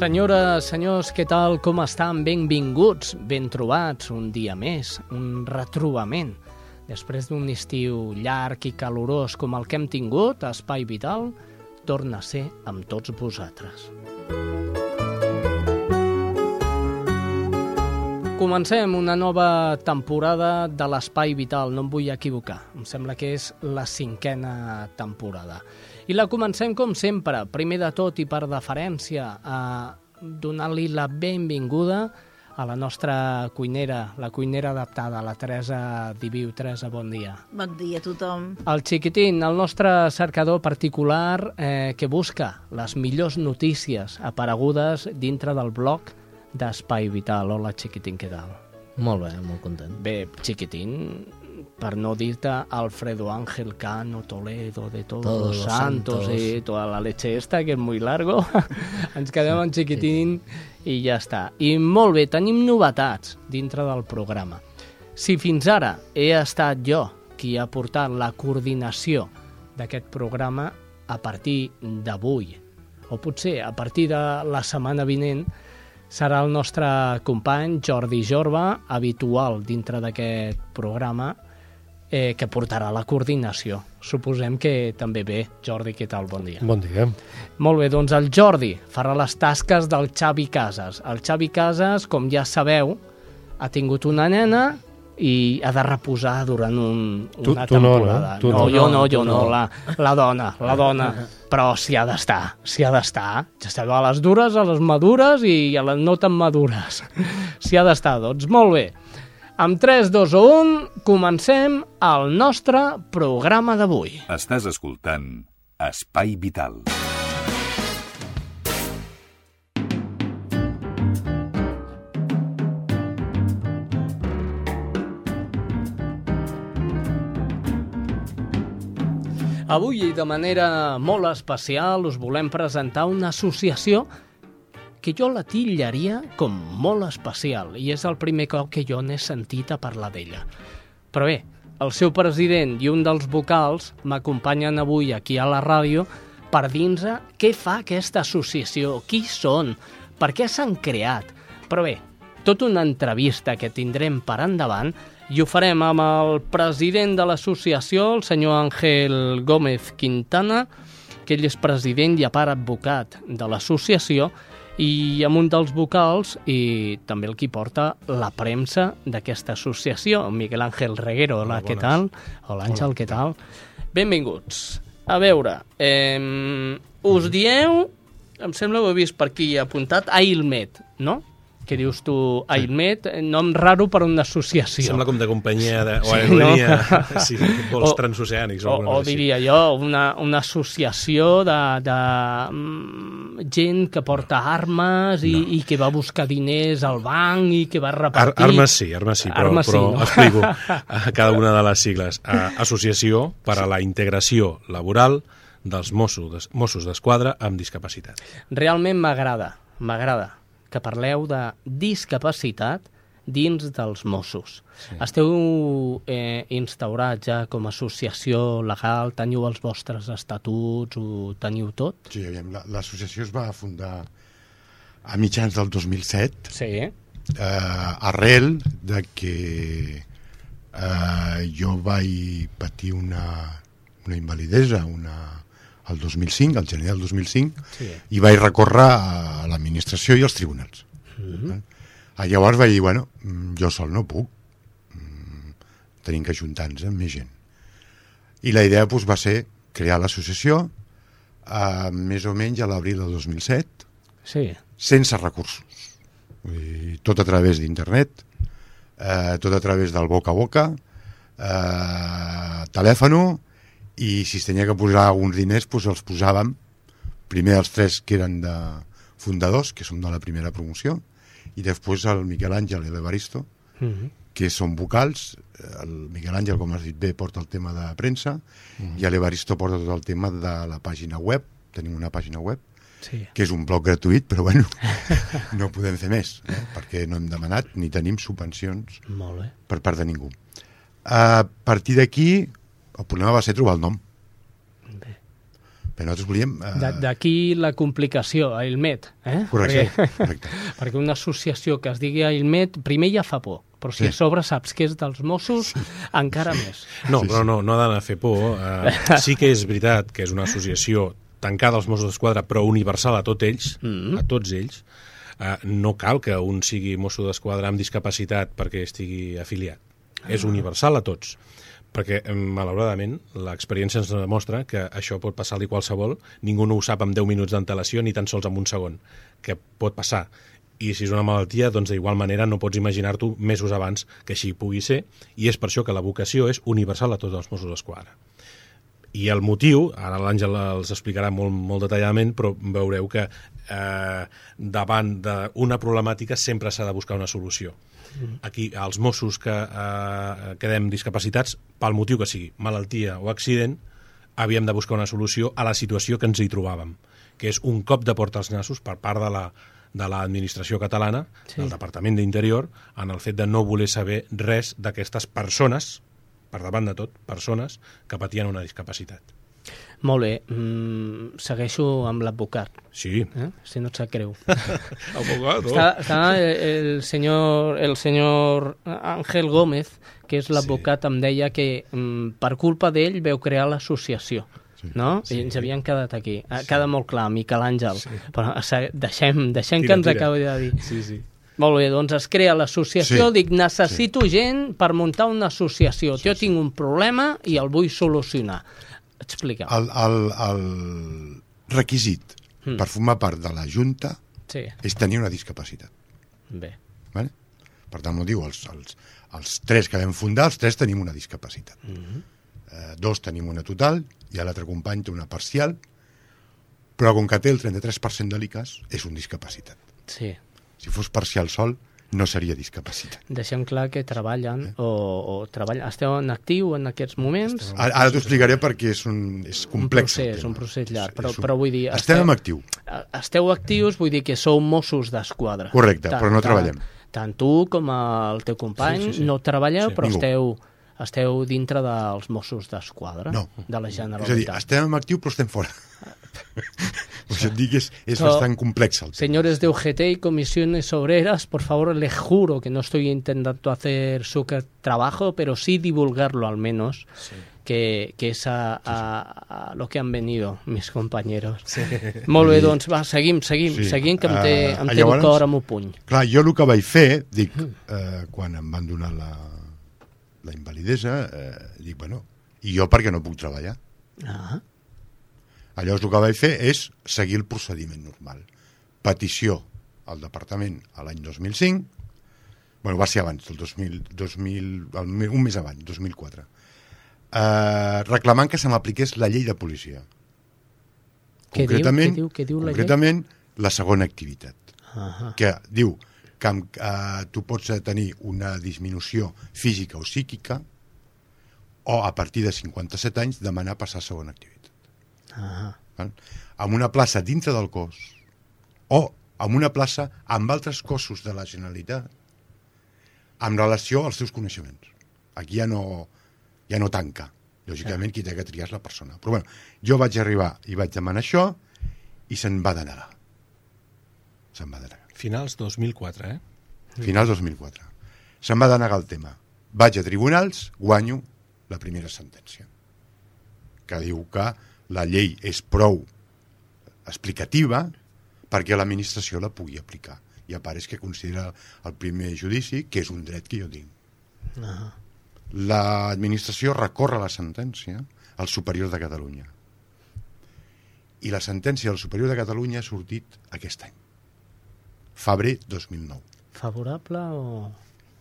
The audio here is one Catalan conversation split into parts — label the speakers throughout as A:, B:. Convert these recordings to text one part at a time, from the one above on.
A: Senyores, senyors, què tal, com estan? Benvinguts, ben trobats, un dia més, un retrobament. Després d'un estiu llarg i calorós com el que hem tingut, Espai Vital torna a ser amb tots vosaltres. Comencem una nova temporada de l'Espai Vital, no em vull equivocar. Em sembla que és la cinquena temporada. I la comencem com sempre, primer de tot i per deferència, a donar-li la benvinguda a la nostra cuinera, la cuinera adaptada, la Teresa Diviu. Teresa, bon dia.
B: Bon dia a tothom.
A: El xiquitín, el nostre cercador particular eh, que busca les millors notícies aparegudes dintre del blog d'Espai Vital. Hola, xiquitín, què tal?
C: Molt bé, molt content.
A: Bé, xiquitín, per no dir-te Alfredo Ángel Cano, Toledo, de todos,
C: Todos
A: los santos,
C: santos.
A: i toda la leche esta, que és muy largo. Ens quedem en xiquitín i ja està. I molt bé, tenim novetats dintre del programa. Si fins ara he estat jo qui ha portat la coordinació d'aquest programa a partir d'avui, o potser a partir de la setmana vinent, serà el nostre company Jordi Jorba, habitual dintre d'aquest programa, eh, que portarà la coordinació. Suposem que també bé. Jordi, què tal? Bon dia.
D: Bon dia.
A: Molt bé, doncs el Jordi farà les tasques del Xavi Casas. El Xavi Casas, com ja sabeu, ha tingut una nena i ha de reposar durant un,
D: Tu-
A: una
D: tu no, no?
A: temporada.
D: Tu
A: no,
D: no.
A: jo no, jo no,
C: no.
A: la, la dona, la dona. Però s'hi ha d'estar, s'hi ha d'estar. Ja sabeu, a les dures, a les madures i a les no tan madures. S'hi ha d'estar, doncs molt bé. Amb 3, 2 o 1, comencem el nostre programa d'avui.
E: Estàs escoltant Espai Vital.
A: Avui, i de manera molt especial, us volem presentar una associació que jo la titllaria com molt especial, i és el primer cop que jo n'he sentit a parlar d'ella. Però bé, el seu president i un dels vocals m'acompanyen avui aquí a la ràdio per dir-nos què fa aquesta associació, qui són, per què s'han creat. Però bé, tota una entrevista que tindrem per endavant i ho farem amb el president de l'associació, el senyor Ángel Gómez Quintana, que ell és president i a part advocat de l'associació, i amb un dels vocals i també el qui porta la premsa d'aquesta associació, Miguel Ángel Reguero. Hola,
D: Hola,
A: què tal? Hola, Àngel, què tal? Benvinguts. A veure, eh, us dieu, em sembla que ho he vist per aquí apuntat, Ailmet, no? Que dius tu, Ailmet, nom raro per una associació.
D: Sembla com de companyia de, o
A: Sí,
D: aerolínia,
A: no?
D: sí, vols
A: O-
D: transoceànics.
A: o, o
D: així.
A: diria jo, una, una associació de, de mm, gent que porta armes i,
D: No.
A: i que va buscar diners al banc i que va
D: Ar
A: repartir...
D: armes sí, armes sí, però,
A: Armes sí,
D: però
A: no?
D: explico a cada una de les sigles. Associació per a la integració laboral dels Mossos d'Esquadra amb discapacitat.
A: Realment m'agrada, m'agrada que parleu de discapacitat dins dels Mossos. Sí. Esteu eh, instaurats ja com a associació legal, teniu els vostres estatuts, ho teniu tot?
F: Sí, aviam, la- l'associació es va fundar a mitjans del 2007
A: Sí.
F: eh, arrel de que eh, jo vaig patir una, una invalidesa una, el 2005, al gener del 2005,
A: Sí.
F: i vaig recórrer a l'administració i als tribunals. Mm -hmm. eh? Llavors vaig dir, bueno, mm, jo sol no puc, mm, tenim que ajuntar-nos amb més gent. I la idea doncs, va ser crear l'associació eh, més o menys a l'abril del 2007,
A: Sí.
F: sense recursos. Vull dir, tot a través d'internet, eh, tot a través del boca a boca, eh, telèfon, i si es tenia que posar alguns diners, doncs els posàvem, primer els tres que eren de fundadors, que som de la primera promoció, i després el Miquel Àngel i l'Evaristo,
A: Mm -hmm.
F: que són vocals, el Miquel Àngel, com has dit bé, porta el tema de premsa, i l'Evaristo porta tot el tema de la pàgina web, tenim una pàgina web,
A: sí.
F: que és un blog gratuït, però bueno, no podem fer més, eh? perquè no hem demanat ni tenim subvencions
A: Molt bé.
F: per part de ningú. A partir d'aquí, el problema va ser trobar el nom.
A: Bé.
F: Però nosaltres volíem... Eh,
A: Da- D'aquí la complicació, Ailmet. Eh?
F: Correcte,
A: Perquè,
F: correcte.
A: perquè una associació que es digui Ailmet, primer ja fa por, però si
F: Sí.
A: a sobre saps que és dels Mossos, encara més.
D: No,
F: Sí,
D: però
F: sí.
D: no, no ha d'anar a fer por. Uh, sí que és veritat que és una associació tancada als Mossos d'Esquadra, però universal a tots ells,
A: Mm.
D: a tots ells. Uh, no cal que un sigui Mosso d'Esquadra amb discapacitat perquè estigui afiliat. És universal a tots perquè, eh, malauradament, l'experiència ens demostra que això pot passar-li qualsevol, ningú no ho sap amb 10 minuts d'antelació ni tan sols en un segon, que pot passar. I si és una malaltia, doncs d'igual manera no pots imaginar-t'ho mesos abans que així pugui ser, i és per això que la vocació és universal a tots els Mossos d'Esquadra. I el motiu, ara l'Àngel els explicarà molt, molt detalladament, però veureu que eh, davant d'una problemàtica sempre s'ha de buscar una solució. Aquí, els Mossos que eh, quedem discapacitats, pel motiu que sigui, malaltia o accident, havíem de buscar una solució a la situació que ens hi trobàvem, que és un cop de porta als nassos per part de la de l'administració catalana,
A: Sí.
D: sí. del Departament d'Interior, en el fet de no voler saber res d'aquestes persones, per davant de tot, persones que patien una discapacitat.
A: Molt bé, mm, segueixo amb l'advocat,
D: Sí.
A: eh? si no et sap greu.
D: Abogado.
A: Està, està el senyor, el senyor Ángel Gómez, que és l'advocat, em deia que mm, per culpa d'ell veu crear l'associació. No? I ens havien quedat aquí. Sí. Queda molt clar, Miquel Àngel. Sí. Però deixem, deixem
D: Tira,
A: que ens
D: tira.
A: acabi de dir.
D: Sí, sí.
A: Molt bé, doncs es crea l'associació,
F: Sí.
A: dic, necessito gent per muntar una associació. Jo tinc un problema i el vull solucionar. Explica.
F: El, el, el requisit
A: Mm.
F: per formar part de la Junta
A: Sí,
F: és tenir una discapacitat.
A: bé.
F: Vale? Per tant, m'ho diu, els, els, els tres que vam fundar, els tres tenim una discapacitat. Mm -hmm. eh, dos tenim una total i l'altre company té una parcial, però com que té el 33% de l'ICAS, és un discapacitat.
A: Sí.
F: Si fos parcial sol, no seria discapacitat.
A: Deixem clar que treballen o, o treballen. Esteu en actiu en aquests moments?
F: Ara, ara t'ho explicaré perquè és, un, és
A: Un
F: complex. el
A: procés, un procés llarg. Però,
F: un-
A: però vull dir...
F: Estem en actiu.
A: Esteu actius, vull dir que sou Mossos d'Esquadra.
F: Correcte, però no treballem.
A: Tant tu com el teu company
D: Sí, sí, sí.
A: no treballeu,
D: Sí,
A: però
F: ningú.
A: esteu, esteu dintre dels Mossos d'Esquadra,
F: No.
A: de la
F: És a dir,
A: Generalitat.
F: estem en actiu però estem fora. Pues et dic, és, és
A: Però-
F: bastant complex el tema.
A: Señores de UGT y comisiones obreras, por favor, les juro que no estoy intentando hacer su trabajo, pero sí divulgarlo al menos, que, que és a, a, a lo que han venido mis compañeros. Sí. Molt bé, doncs va, seguim, seguim,
F: Sí.
A: sí. seguim, que em té,
F: Eh,
A: em té
F: llavors-
A: el cor amb un puny.
F: Clar, jo el que vaig fer, dic, eh, quan em van donar la, la invalidesa, eh, dic, bueno, i jo per què no puc treballar?
A: Ah,
F: Llavors el que vaig fer és seguir el procediment normal. Petició al departament a l'any 2005, bueno, va ser abans, el 2000, 2000, el, un mes abans, 2004, eh, reclamant que se m'apliqués la llei de policia.
A: Què diu?
F: Concretament,
A: Què diu? Què diu la llei?
F: concretament la segona activitat
A: ah,
F: que diu que eh, tu pots tenir una disminució física o psíquica o a partir de 57 anys demanar passar a segona activitat.
A: ah,
F: Val? Amb una plaça dintre del cos o amb una plaça amb altres cossos de la Generalitat amb relació als seus coneixements. Aquí ja no, ja no tanca. Lògicament, qui té que triar és la persona. Però bueno, jo vaig arribar i vaig demanar això i se'n va denegar. Se'n va denegar.
D: Finals 2004, eh?
F: Final 2004. Se'n va denegar el tema. Vaig a tribunals, guanyo la primera sentència, que diu que la llei és prou explicativa perquè l'administració la pugui aplicar. I a part és que considera el primer judici que és un dret que jo tinc.
A: ah.
F: L'administració recorre la sentència al Superior de Catalunya. I la sentència del Superior de Catalunya ha sortit aquest any, febrer 2009.
A: Favorable o...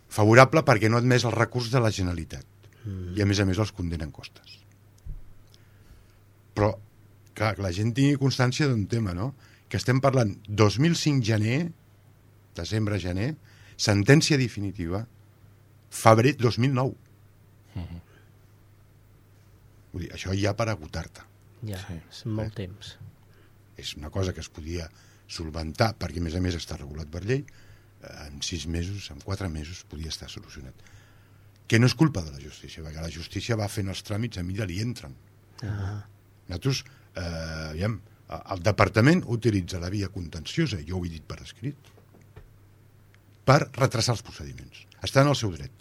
F: favorable perquè no ha admès el recurs de la Generalitat mm. i a més a més els condenen costes però clar, que la gent tingui constància d'un tema no? que estem parlant 2005 gener desembre gener sentència definitiva febrer 2009
D: Mhm.
F: Vull dir, això ja per agotar-te
A: Ja,
D: Sí.
A: és molt temps.
F: és una cosa que es podia solventar perquè a més a més està regulat per llei eh, en sis mesos, en quatre mesos podia estar solucionat que no és culpa de la justícia perquè la justícia va fent els tràmits a mida li entren
A: Ah,
F: nosaltres eh, aviam, el departament utilitza la via contenciosa, jo ho he dit per escrit, per retrasar els procediments. Està en el seu dret.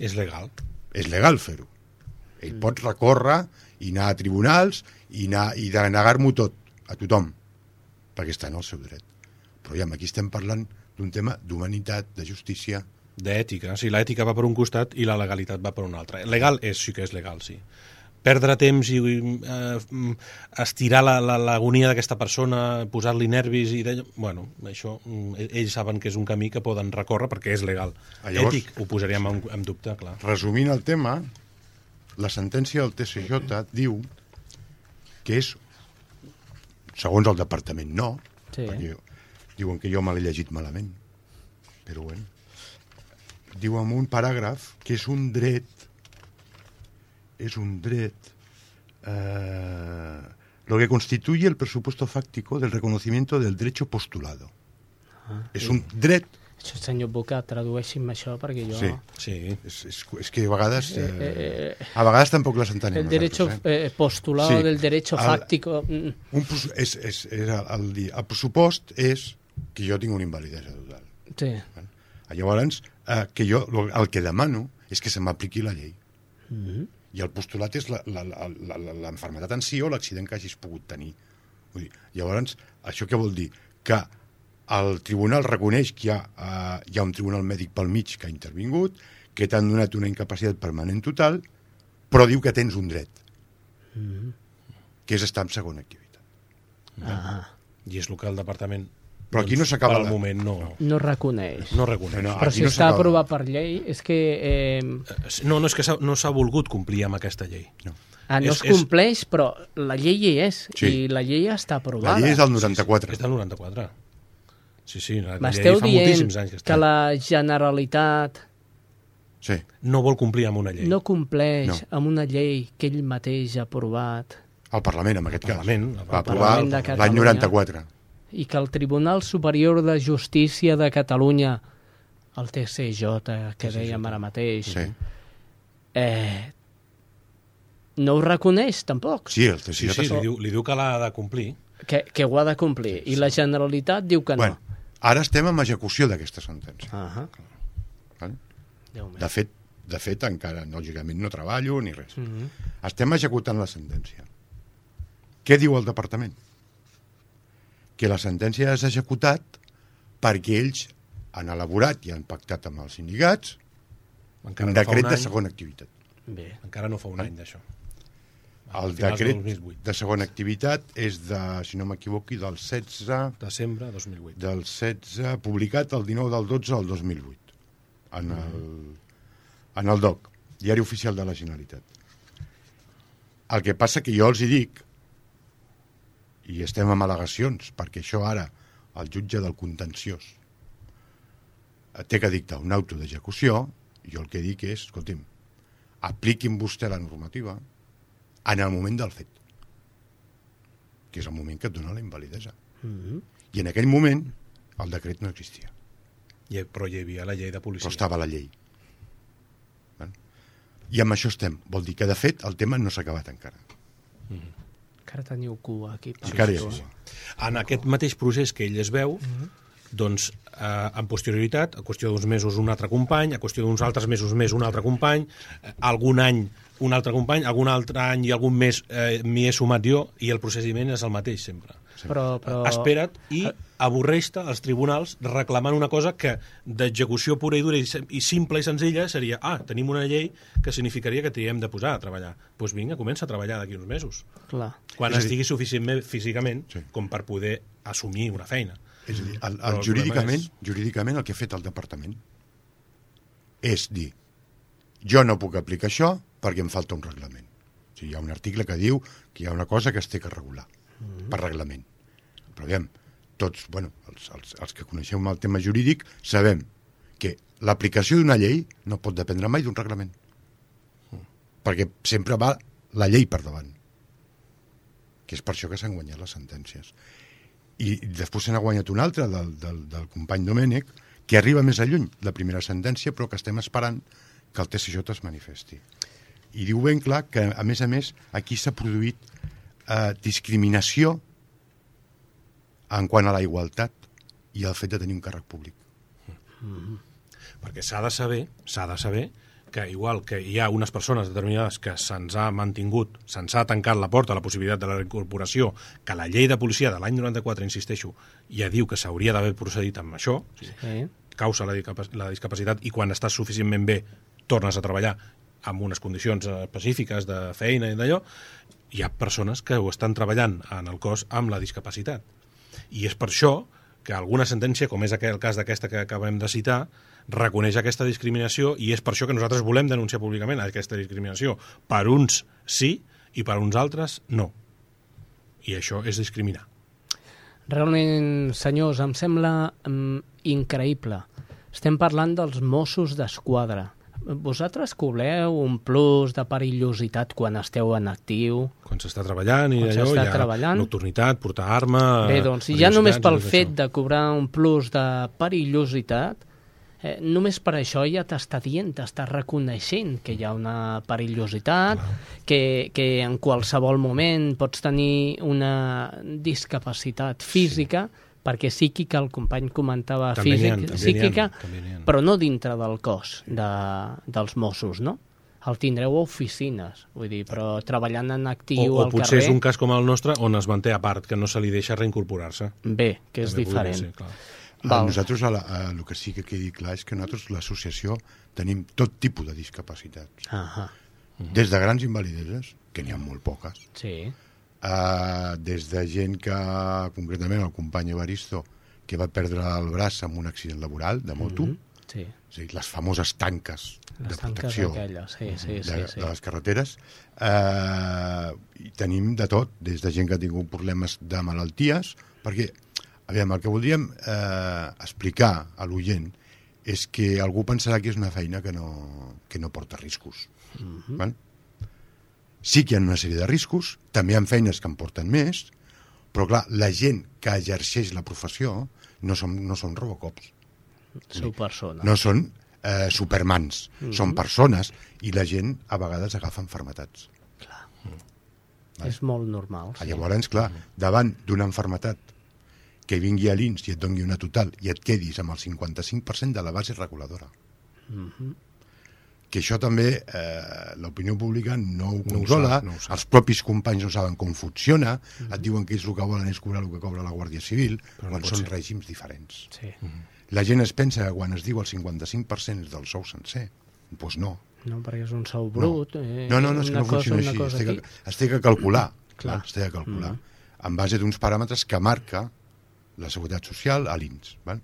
D: És legal.
F: És legal fer-ho. Ell pot recórrer i anar a tribunals i, anar, i denegar-m'ho tot, a tothom, perquè està en el seu dret. Però ja, aquí estem parlant d'un tema d'humanitat, de justícia,
D: D'ètica. Sí, l'ètica va per un costat i la legalitat va per un altre. Legal és, sí que és legal, sí. Perdre temps i eh, estirar l'agonia la, la, d'aquesta persona, posar-li nervis i... De... Bueno, això, mm, ells saben que és un camí que poden recórrer perquè és legal.
F: Ah, llavors-
D: Ètic, ho posaríem en, en dubte, clar.
F: Resumint el tema, la sentència del TCJ diu que és, segons el departament, no,
A: Sí.
F: perquè diuen que jo me l'he llegit malament, però bueno, diu en un paràgraf que és un dret, és un dret, eh, lo que constituye el presupuesto fáctico del reconocimiento del derecho postulado. és un dret
A: Això, senyor Boca, tradueixi'm això perquè jo...
F: Sí.
D: Sí.
F: És, és, és que a vegades...
A: Eh,
F: Eh,
A: eh,
F: a vegades tampoc les entenem.
A: el derecho
F: eh?
A: eh, postulado
F: Sí.
A: del derecho
F: El-
A: fáctico... mm,
F: Un, pres- és, és, és el, el, el pressupost és que jo tinc una invalidesa total.
A: Sí.
F: Llavors, eh, que jo el que demano és que se m'apliqui la llei.
A: Mhm.
F: I el postulat és la- la- la- la- la- l'enfermetat en si o l'accident que hagis pogut tenir. Vull dir, llavors, això què vol dir? Que el tribunal reconeix que hi ha, eh, hi ha un tribunal mèdic pel mig que ha intervingut, que t'han donat una incapacitat permanent total, però diu que tens un dret, que és estar en segona activitat.
A: Ah,
D: I és el que el departament...
F: Però aquí no s'acaba
D: Per al
F: la-
D: moment no,
A: no reconeix.
D: no reconeix.
F: No, no,
A: Però si
F: no
A: està
F: s'acaba.
A: aprovat per llei, és que... Eh,
D: No, no és que no s'ha volgut complir amb aquesta llei.
F: No.
A: ah, no
D: És-
A: es compleix, però la llei hi és,
F: Sí.
A: i la llei ja està aprovada.
F: La llei és del 94.
D: És del 94. Sí, sí, la llei fa moltíssims anys que
A: que
D: està.
A: la Generalitat
F: Sí.
D: No vol complir amb una llei.
A: no compleix
F: No.
A: amb una llei que ell mateix ha aprovat
F: El Parlament, en aquest
D: El Parlament,
F: cas.
D: el
F: Va aprovar
A: Parlament de
F: l'any
A: Catalunya.
F: 94.
A: I que el Tribunal Superior de Justícia de Catalunya, el TCJ, que dèiem ara mateix,
F: Sí.
A: eh, no ho reconeix tampoc,
F: Sí, el
D: Sí,
F: TCJ...
D: sí, li diu, li diu que l'ha de complir.
A: que, que ho ha de complir. I la Generalitat diu que no.
F: Bueno, ara estem en execució d'aquesta sentència.
A: Ah
F: Val?
A: Déu meu.
F: De fet, de fet, encara, lògicament, no treballo ni res.
A: Mhm.
F: Estem executant la sentència. Què diu el departament? Que la sentència és executat perquè ells han elaborat i han pactat amb els sindicats
D: Encara
F: un
D: no
F: decret
D: un
F: de segona activitat.
A: Bé.
D: Encara no fa un any d'això.
F: El decret
D: 2008.
F: de segona activitat és de, si no m'equivoqui, del 16
D: Desembre 2008.
F: del 16, publicat el 19 del 12 del 2008, en el, en el DOC, Diari Oficial de la Generalitat. El que passa que jo els hi dic, i estem amb al·legacions, perquè això ara el jutge del contenciós eh, té que dictar un auto d'execució, jo el que dic és, escolti'm, apliquin vostè la normativa en el moment del fet, que és el moment que et dona la invalidesa.
A: Mhm.
F: I en aquell moment el decret no existia,
D: I, però hi havia la llei de policia.
F: però estava la llei. I amb això estem. Vol dir que, de fet, el tema no s'ha acabat encara.
A: Encara teniu cua aquí. per
F: Encara
A: això.
F: és.
D: En aquest mateix procés que ell es veu, doncs, eh, en posterioritat, a qüestió d'uns mesos un altre company, a qüestió d'uns altres mesos més un altre company, eh, algun any un altre company, algun altre any i algun mes eh, m'hi he sumat jo, i el procediment és el mateix sempre.
A: Però, però...
D: Espera't i avorreix-te als tribunals reclamant una cosa que d'execució pura i dura i, sim- i simple i senzilla seria ah, tenim una llei que significaria que t'hi hem de posar a treballar. Doncs pues vinga, comença a treballar d'aquí uns mesos.
A: Clar.
D: Quan
F: És a dir-
D: estigui suficientment físicament
F: Sí.
D: com per poder assumir una feina.
F: És a dir, el, el,
D: el
F: jurídicament,
D: problema
F: jurídicament el que ha fet el departament és dir jo no puc aplicar això perquè em falta un reglament. O sigui, hi ha un article que diu que hi ha una cosa que es té que regular per reglament. Però aviam, tots, bueno, els, els, els que coneixem el tema jurídic sabem que l'aplicació d'una llei no pot dependre mai d'un reglament. Perquè sempre va la llei per davant. Que és per això que s'han guanyat les sentències i després se n'ha guanyat una altra del, del, del company Domènech que arriba més a lluny, la primera sentència però que estem esperant que el TCJ es manifesti i diu ben clar que a més a més aquí s'ha produït eh, discriminació en quant a la igualtat i el fet de tenir un càrrec públic.
D: Perquè s'ha de saber, s'ha de saber que igual que hi ha unes persones determinades que se'ns ha mantingut, se'ns ha tancat la porta a la possibilitat de la reincorporació, que la llei de policia de l'any 94, insisteixo, ja diu que s'hauria d'haver procedit amb això,
A: Sí.
D: causa la, la discapacitat i quan estàs suficientment bé tornes a treballar amb unes condicions eh, específiques de feina i d'allò, hi ha persones que ho estan treballant en el cos amb la discapacitat. I és per això que alguna sentència, com és el cas d'aquesta que acabem de citar, reconeix aquesta discriminació i és per això que nosaltres volem denunciar públicament aquesta discriminació. Per uns sí i per uns altres no. I això és discriminar.
A: Realment, senyors, em sembla mm, increïble. Estem parlant dels Mossos d'Esquadra. Vosaltres cobreu un plus de perillositat quan esteu en actiu?
D: Quan s'està treballant i
A: Quan
D: allò, hi ha
A: treballant.
D: nocturnitat, portar arma...
A: Bé, doncs, ja només pel fet de cobrar un plus de perillositat, eh, només per això ja t'està dient, t'està reconeixent que hi ha una perillositat, que, que en qualsevol moment pots tenir una discapacitat física, perquè psíquica, el company comentava
D: També ha,
A: físic,
D: també ha,
A: psíquica,
D: també n'hi ha.
A: però no dintre del cos de, dels Mossos, no? El tindreu a oficines, vull dir, però treballant en actiu
D: o, o
A: al
D: potser
A: carrer...
D: és un cas com el nostre on es manté a part, que no se li deixa reincorporar-se.
A: Bé, que és
D: També
A: diferent.
D: ser, clar.
F: A
A: Val.
F: nosaltres, a la, a, el que sí que quedi clar és que nosaltres, l'associació, tenim tot tipus de discapacitats.
A: Ahà,
F: Des de grans invalideses, que n'hi ha molt poques,
A: sí.
F: Uh, des de gent que, concretament el company Evaristo, que va perdre el braç en un accident laboral de moto, mm -hmm.
A: Sí,
F: és a dir, les famoses tanques de
A: les tanques
F: protecció
A: aquelles, sí, sí,
F: de,
A: sí. sí.
F: de les carreteres. Eh, I tenim de tot, des de gent que ha tingut problemes de malalties, perquè, aviam, el que voldríem eh, explicar a l'oient és que algú pensarà que és una feina que no, que no porta riscos. Mm -hmm. val? Sí que hi ha una sèrie de riscos, també hi ha feines que en porten més, però clar, la gent que exerceix la professió no són, no són robocops,
A: Sou persona.
F: no són eh, supermans, mm -hmm. són persones i la gent a vegades agafa enfermetats.
A: És molt normal.
F: Sí.
A: Sí.
F: Llavors, clar, davant d'una enfermetat que vingui a l'INS i et doni una total i et quedis amb el 55% de la base reguladora. Que això també eh, l'opinió pública no ho
D: No ho
F: controla,
D: sap, no ho sap.
F: els propis companys no saben com funciona, et diuen que ells el que volen és cobrar el que cobra la Guàrdia Civil,
D: Però no
F: quan
D: pot
F: són
D: ser.
F: règims diferents.
A: sí.
F: La gent es pensa que quan es diu el 55% és del sou sencer. Doncs pues no.
A: No, perquè és un sou brut. Eh,
F: No, no, no, és que no funciona
A: cosa,
F: així.
A: una
F: Es té, que, es té que calcular.
A: Clar.
F: Val? Es té que calcular. Mm. En base d'uns paràmetres que marca la Seguretat Social a l'INS. Mm.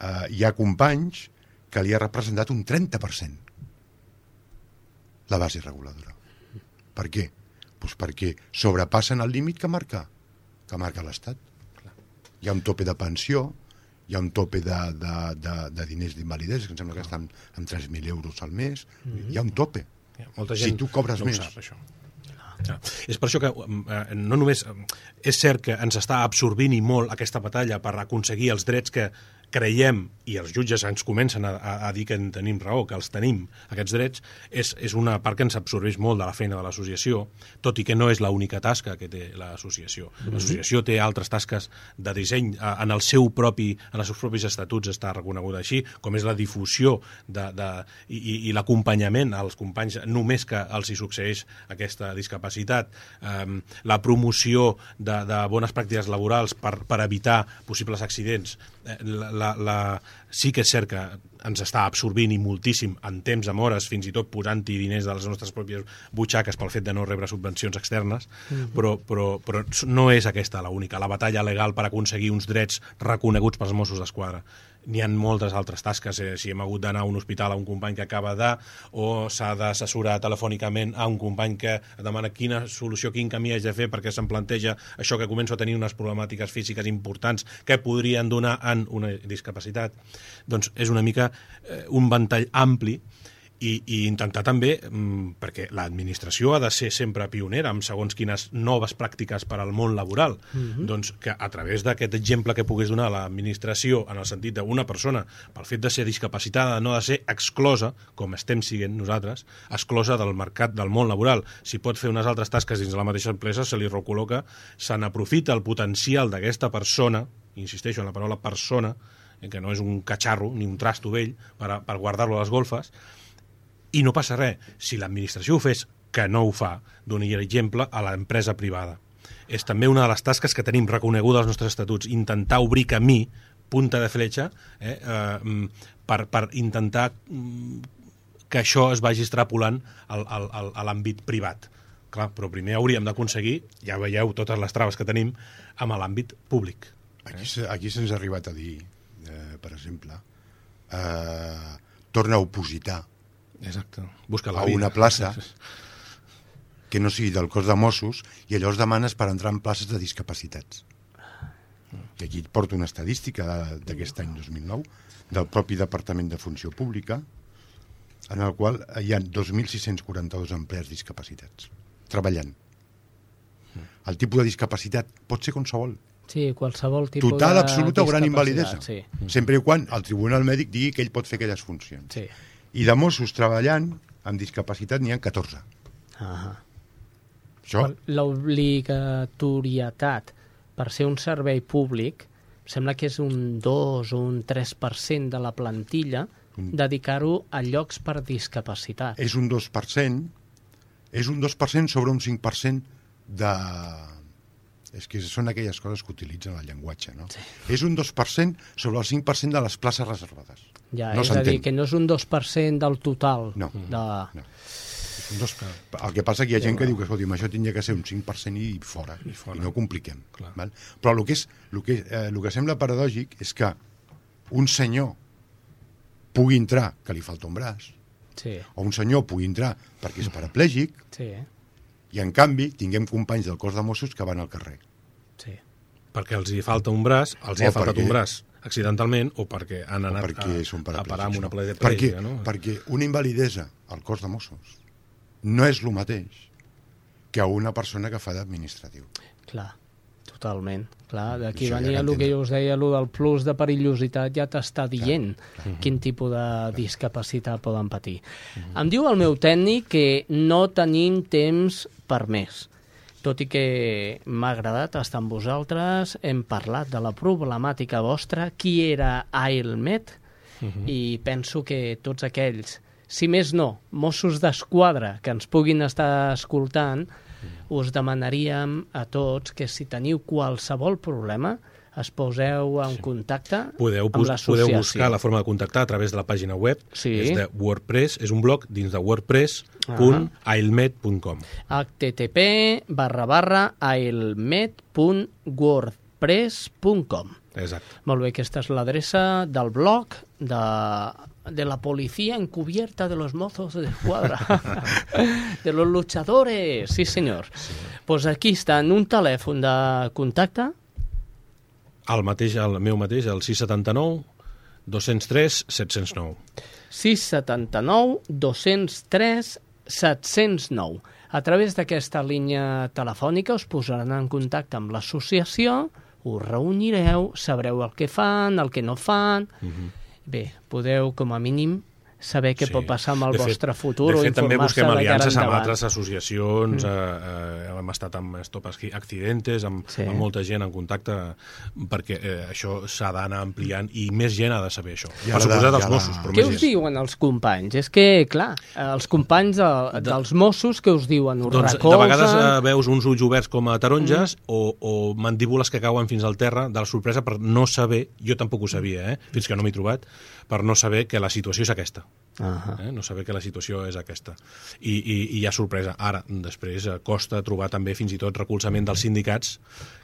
F: Uh, hi ha companys que li ha representat un 30% la base reguladora. Per què? Pues perquè sobrepassen el límit que marca que marca l'Estat. Hi ha un tope de pensió, hi ha un tope de, de, de, de diners d'invalidesa, que em sembla que estan en 3.000 euros al mes. Mm -hmm. Hi ha un tope.
D: Molta
F: Si
D: gent
F: tu cobres
D: no
F: més.
D: Sap, això. Ja. És per això que eh, no només eh, és cert que ens està absorbint i molt aquesta batalla per aconseguir els drets que creiem, i els jutges ens comencen a, a, dir que en tenim raó, que els tenim, aquests drets, és, és una part que ens absorbeix molt de la feina de l'associació, tot i que no és l'única tasca que té l'associació. L'associació té altres tasques de disseny, en el seu propi, en els seus propis estatuts està reconeguda així, com és la difusió de, de, i, i- i l'acompanyament als companys, només que els hi succeeix aquesta discapacitat, eh, la promoció de, de bones pràctiques laborals per, per evitar possibles accidents, eh, la, la, la, sí que és cert que ens està absorbint i moltíssim en temps, en hores, fins i tot posant-hi diners de les nostres pròpies butxaques pel fet de no rebre subvencions externes, però, però, però no és aquesta l'única, la batalla legal per aconseguir uns drets reconeguts pels Mossos d'Esquadra. N'hi ha moltes altres tasques, eh, si hem hagut d'anar a un hospital a un company que acaba de, o s'ha d'assessorar telefònicament a un company que demana quina solució, quin camí haig de fer perquè se'm planteja això que començo a tenir unes problemàtiques físiques importants que podrien donar en una discapacitat. Doncs és una mica eh, un ventall ampli i, i intentar també, mm, perquè l'administració ha de ser sempre pionera amb segons quines noves pràctiques per al món laboral, doncs que a través d'aquest exemple que pogués donar l'administració en el sentit d'una persona, pel fet de ser discapacitada, no ha de ser exclosa, com estem siguent nosaltres, exclosa del mercat del món laboral. Si pot fer unes altres tasques dins de la mateixa empresa, se li recol·loca, se n'aprofita el potencial d'aquesta persona, insisteixo en la paraula persona, eh, que no és un catxarro ni un trasto vell per, a- per guardar-lo a les golfes, i no passa res. Si l'administració ho fes, que no ho fa, donaria exemple a l'empresa privada. És també una de les tasques que tenim reconeguda als nostres estatuts, intentar obrir camí, punta de fletxa, eh, eh, per, per intentar mm, que això es vagi extrapolant al, al, al, a l'àmbit privat. Clar, però primer hauríem d'aconseguir, ja veieu totes les traves que tenim, amb l'àmbit públic.
F: Aquí, aquí se'ns ha arribat a dir, eh, per exemple, eh, torna a opositar
D: Exacte. Busca la
F: a
D: vida.
F: una plaça que no sigui del cos de Mossos i allò es demanes per entrar en places de discapacitats. I aquí et porto una estadística de- d'aquest any 2009 del propi Departament de Funció Pública en el qual hi ha 2.642 empleats discapacitats treballant. El tipus de discapacitat pot ser qualsevol.
A: Sí, qualsevol tipus
F: Total,
A: de
F: absoluta o gran invalidesa.
A: Sí,
F: Sempre i quan el tribunal mèdic digui que ell pot fer aquelles funcions.
A: sí.
F: I de Mossos treballant amb discapacitat n'hi ha 14.
A: Ah
F: Això,
A: L'obligatorietat per ser un servei públic sembla que és un 2 o un 3% de la plantilla dedicar-ho a llocs per discapacitat.
F: és un 2%, és un 2% sobre un 5% de... És que són aquelles coses que utilitzen el llenguatge, no? Sí. És un 2% sobre el 5% de les places reservades.
A: Ja,
F: no
A: és a dir, que no és un 2% del total.
F: No.
A: De...
F: No. És un dos... El que passa que hi ha gent que diu que escolti, això tindria que ser un 5% i fora, I,
D: fora.
F: i no compliquem.
D: Clar.
F: Val? Però el que, és, el, que, eh, el que sembla paradògic és que un senyor pugui entrar, que li falta un braç,
A: Sí,
F: o un senyor pugui entrar perquè és paraplègic,
A: sí,
F: i en canvi tinguem companys del cos de Mossos que van al carrer.
A: sí.
D: perquè els hi falta un braç, els hi
F: O
D: ha faltat
F: perquè-
D: un braç accidentalment o perquè han
F: O
D: anat
F: perquè
D: a,
F: són
D: a parar amb una plegia,
F: perquè,
D: no?
F: perquè una invalidesa al cos de Mossos no és el mateix que una persona que fa d'administratiu.
A: Clar, totalment. Clar, d'aquí
F: Això ja
A: venia el que jo us deia, el del plus de perillositat ja t'està dient quin tipus de discapacitat poden patir. Em diu el meu tècnic que no tenim temps per més. Tot i que m'ha agradat estar amb vosaltres, hem parlat de la problemàtica vostra, qui era Ailmet, i penso que tots aquells, si més no, Mossos d'Esquadra, que ens puguin estar escoltant, us demanaríem a tots que si teniu qualsevol problema es poseu en contacte
D: Podeu,
A: amb
D: bus podeu
A: l'associació.
D: buscar la forma de contactar a través de la pàgina web.
A: Sí.
D: És de WordPress, és un blog dins de wordpress.ailmet.com.
A: http barra barra ailmet.wordpress.com
D: Exacte.
A: Molt bé, aquesta és l'adreça del blog de, de la policía encubierta de los mozos de escuadra, de los luchadores, sí senyor. Sí. Pues aquí està, en un telèfon de contacte,
D: El mateix, el meu mateix, el 679 203 709.
A: 679 203 709. A través d'aquesta línia telefònica us posaran en contacte amb l'associació, us reunireu, sabreu el que fan, el que no fan... Bé, podeu, com a mínim, saber què
D: Sí.
A: pot passar amb el
D: De fet-
A: vostre futur
D: de
A: o
D: fet, també busquem
A: de
D: aliances amb altres associacions, mm. eh, eh, hem estat amb Stop Acci- Accidentes, amb,
A: Sí.
D: amb molta gent en contacte, perquè eh, això s'ha d'anar ampliant i més gent ha de saber això.
F: I
D: per
F: de-
D: suposat els
F: ara-
D: Mossos, però
A: Què
D: més
A: us
D: gent.
A: diuen els companys? És que, clar, els companys de, dels Mossos que us diuen? Us
D: Doncs de
A: recolzen?
D: vegades eh, veus uns ulls oberts com a taronges mm. o, o mandíbules que cauen fins al terra de la sorpresa per no saber, jo tampoc ho sabia, eh, fins que no m'he trobat, per no saber que la situació és aquesta.
A: Ah
D: Eh? No saber que la situació és aquesta. I, i, i hi ha sorpresa. Ara, després, eh, costa trobar també fins i tot recolzament dels sindicats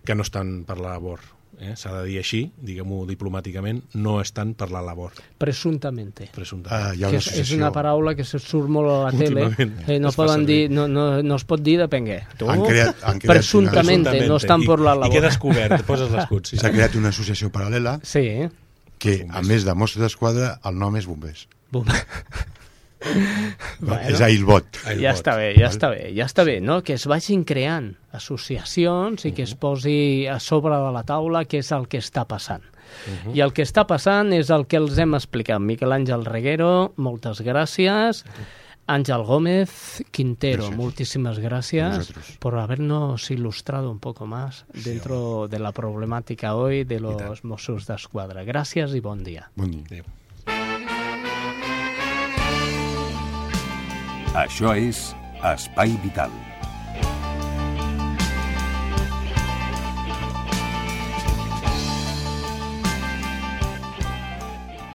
D: que no estan per la labor. Eh? S'ha de dir així, diguem-ho diplomàticament, no estan per la labor,
A: Presuntamente.
D: presumptament.
F: Uh, hi ha una
A: és, és una paraula que se surt molt a la tele. Eh, no,
D: es
A: poden dir, no, no, no es pot dir depengué. Tu,
F: Han creat- han creat una-
A: no estan
D: I,
A: per la
D: I
A: labor.
D: quedes cobert, poses l'escut. Sí.
F: S'ha creat una associació paral·lela
A: Sí,
F: que, a més de Mossos d'Esquadra, el nom és Bombers.
A: Bum. Bueno.
F: És Ailbot.
D: Ai,
A: Ja està bé, ja està bé, ja està bé, no? Que es vagin creant associacions i que es posi a sobre de la taula què és el que està passant. I el que està passant és el que els hem explicat. Miquel Àngel Reguero, moltes gràcies. Ángel Gómez Quintero,
F: Gracias.
A: muchísimas gracias por habernos ilustrado un poco más dentro de la problemática hoy de los Mossos d'Esquadra. Gràcies i bon dia.
F: Bon dia.
D: Adéu.
E: Això és Espai Vital.